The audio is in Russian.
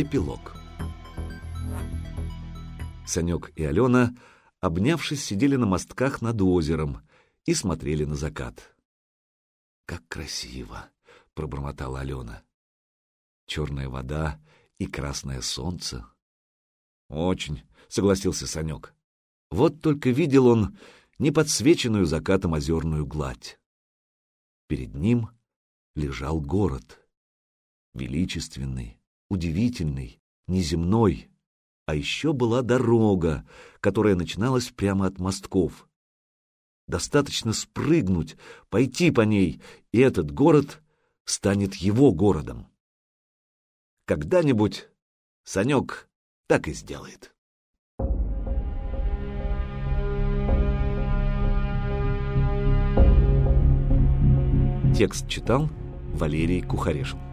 Эпилог Санек и Алена, обнявшись, сидели на мостках над озером и смотрели на закат. «Как красиво!» — пробормотала Алена. «Черная вода и красное солнце». «Очень», — согласился Санек. Вот только видел он неподсвеченную закатом озерную гладь. Перед ним лежал город. Величественный, удивительный, неземной. А еще была дорога, которая начиналась прямо от мостков. Достаточно спрыгнуть, пойти по ней, и этот город станет его городом. Когда-нибудь Санек так и сделает. Текст читал Валерий Кухарешин.